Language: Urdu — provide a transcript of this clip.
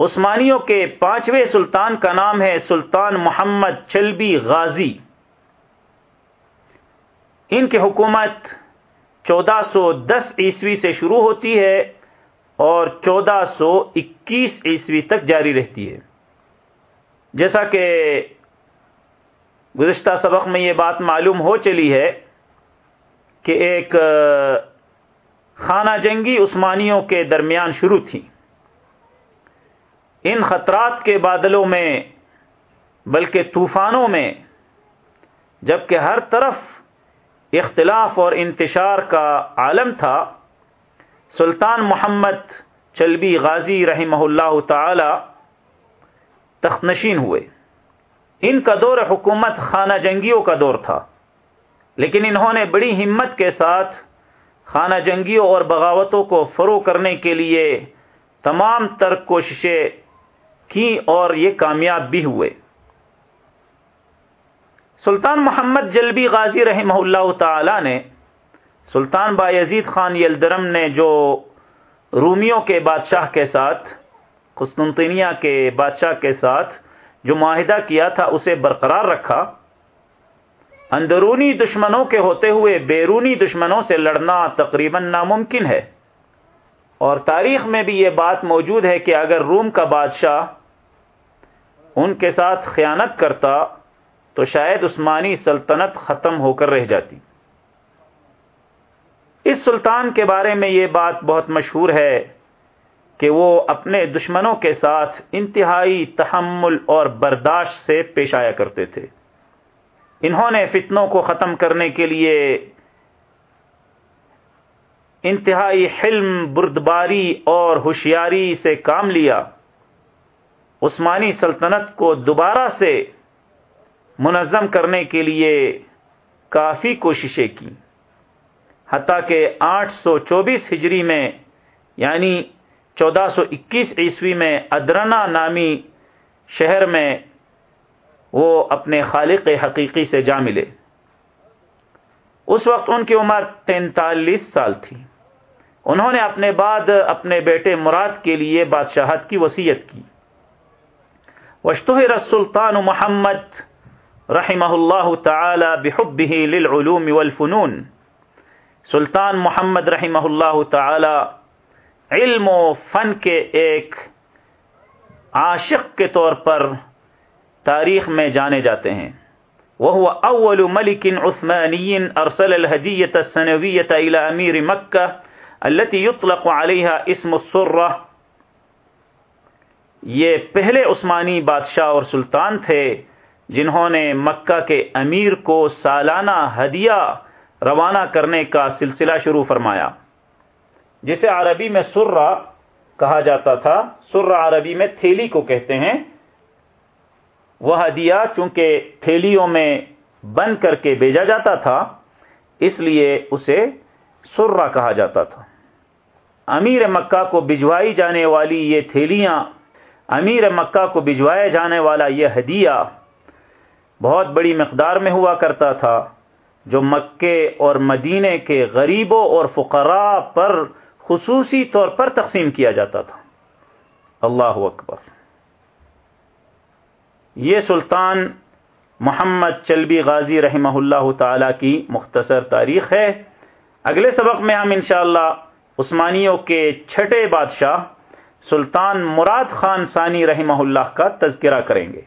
عثمانیوں کے پانچویں سلطان کا نام ہے سلطان محمد چلبی غازی۔ ان کی حکومت چودہ سو دس عیسوی سے شروع ہوتی ہے اور چودہ سو اکیس عیسوی تک جاری رہتی ہے۔ جیسا کہ گزشتہ سبق میں یہ بات معلوم ہو چلی ہے کہ ایک خانہ جنگی عثمانیوں کے درمیان شروع تھی۔ ان خطرات کے بادلوں میں، بلکہ طوفانوں میں، جبکہ ہر طرف اختلاف اور انتشار کا عالم تھا، سلطان محمد چلبی غازی رحمہ اللہ تعالی تخنشین ہوئے۔ ان کا دور حکومت خانہ جنگیوں کا دور تھا، لیکن انہوں نے بڑی ہمت کے ساتھ خانہ جنگیوں اور بغاوتوں کو فروغ کرنے کے لیے تمام تر کوششیں کی اور یہ کامیاب بھی ہوئے۔ سلطان محمد جلبی غازی رحمہ اللہ تعالی نے سلطان با یزید خان یلدرم نے جو رومیوں کے بادشاہ کے ساتھ، قسطنطینیہ کے بادشاہ کے ساتھ جو معاہدہ کیا تھا، اسے برقرار رکھا۔ اندرونی دشمنوں کے ہوتے ہوئے بیرونی دشمنوں سے لڑنا تقریباً ناممکن ہے۔ اور تاریخ میں بھی یہ بات موجود ہے کہ اگر روم کا بادشاہ ان کے ساتھ خیانت کرتا تو شاید عثمانی سلطنت ختم ہو کر رہ جاتی۔ اس سلطان کے بارے میں یہ بات بہت مشہور ہے کہ وہ اپنے دشمنوں کے ساتھ انتہائی تحمل اور برداشت سے پیش آیا کرتے تھے۔ انہوں نے فتنوں کو ختم کرنے کے لیے انتہائی حلم، بردباری اور ہوشیاری سے کام لیا۔ عثمانی سلطنت کو دوبارہ سے منظم کرنے کے لیے کافی کوششیں کی حتیٰ کہ آٹھ سو چوبیس ہجری میں یعنی چودہ سو اکیس عیسوی میں، ادرنا نامی شہر میں وہ اپنے خالق حقیقی سے جا ملے۔ اس وقت ان کی عمر تینتالیس سال تھی۔ انہوں نے اپنے بعد اپنے بیٹے مراد کے لیے بادشاہت کی وسیعت کی۔ وشتہر السلطان محمد رحمہ اللہ تعالی بحبه للعلوم والفنون. سلطان محمد رحمہ اللہ تعالی علم و فن کے ایک عاشق کے طور پر تاریخ میں جانے جاتے ہیں. وہ اول ملک عثماني ارسل الهديه السنويه الى امير مكه التي يطلق عليها اسم السره یہ پہلے عثمانی بادشاہ اور سلطان تھے جنہوں نے مکہ کے امیر کو سالانہ ہدیہ روانہ کرنے کا سلسلہ شروع فرمایا، جسے عربی میں سرا کہا جاتا تھا۔ سرا عربی میں تھیلی کو کہتے ہیں۔ وہ ہدیہ چونکہ تھیلیوں میں بند کر کے بھیجا جاتا تھا، اس لیے اسے سرا کہا جاتا تھا۔ امیر مکہ کو بھجوائی جانے والی یہ تھیلیاں امیر مکہ کو بھجوایا جانے والا یہ ہدیہ بہت بڑی مقدار میں ہوا کرتا تھا، جو مکے اور مدینے کے غریبوں اور فقراء پر خصوصی طور پر تقسیم کیا جاتا تھا۔ اللہ اکبر۔ یہ سلطان محمد چلبی غازی رحمہ اللہ تعالی کی مختصر تاریخ ہے۔ اگلے سبق میں ہم انشاءاللہ عثمانیوں کے چھٹے بادشاہ سلطان مراد خان ثانی رحمہ اللہ کا تذکرہ کریں گے۔